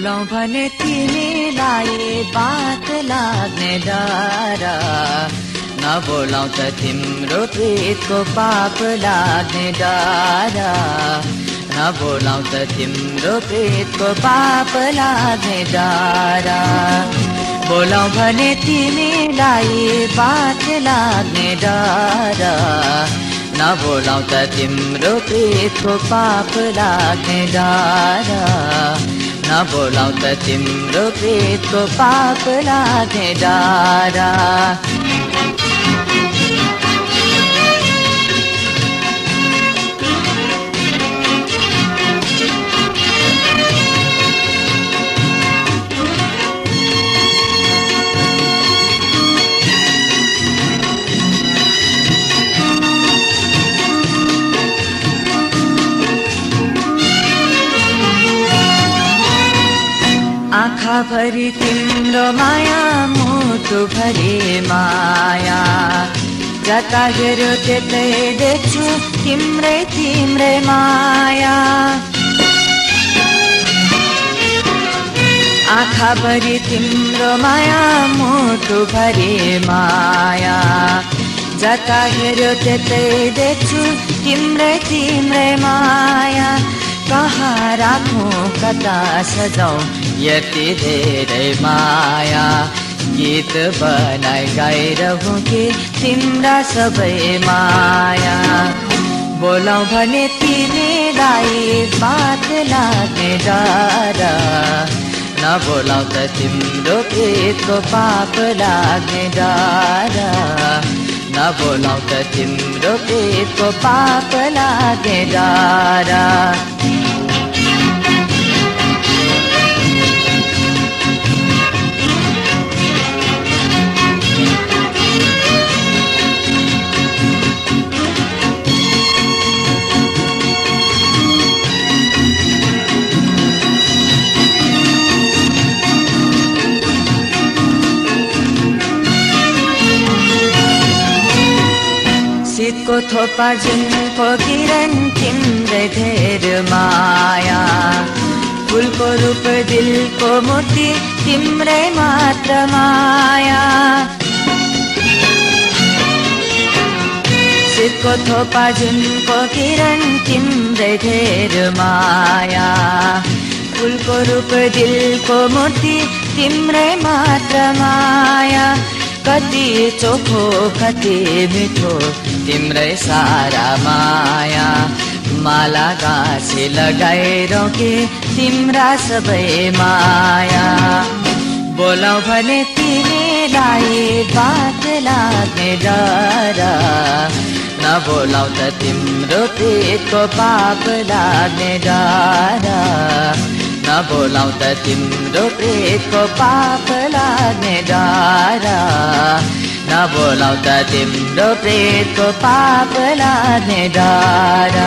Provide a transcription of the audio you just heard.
बोलौ भने तिमीलाई बात लाग्ने डर। नबोलाउ त तिम्रो प्रेतको पाप लाग्ने डर। नबोलाउ त तिम्रो प्रेतको पाप लाग्ने डर। बोलाउ भने तिमीलाई बात लाग्ने डर। नबोलाउ त तिम्रो प्रेतको पाप लाग्ने डर। नबोलाउ त तिम्रो प्रेतको पाप लाग्ने डर आँखाभरि तिम्रो माया मुटुभरि माया। जता हेऱ्यो त्यतै देख्छु तिम्रै तिम्रै माया। आँखाभरि तिम्रो माया मुटुभरि माया। जता हेऱ्यो त्यतै देख्छु तिम्रै तिम्रै माया। कहाँ राखौँ कता सजाउँ यति धेरै माया गीत बनाइ गाइरहँ कि तिम्रा सबै माया। बोलाउ भने तिमीलाई बात लाग्ने डर नबोलाउ त तिम्रो पेटको पाप लाग्ने डर नबोलाउ त तिम्रो पेटको पाप लाग्ने डर कोथो जनप किरणं रेर मायालो ररूप दिल्मोती किमरे मात माया कोथोपाजु प किरणं रेर माया। कुलो रपदिल् कोती किमरे मात माया। कति चोखो कति मिठो। तिम्रै सारा माया माला गाँसी लगाइरौ कि तिम्रा सबै माया। बोलाउ भने तिमीलाई बात लाग्ने डर। नबोलाउ त तिम्रो पेटको पाप लाग्ने डर। नबोलाउ त तिम्रो प्रेतको पाप लाग्ने डर। त तिम्रो प्रेतको पाप लाग्ने डर।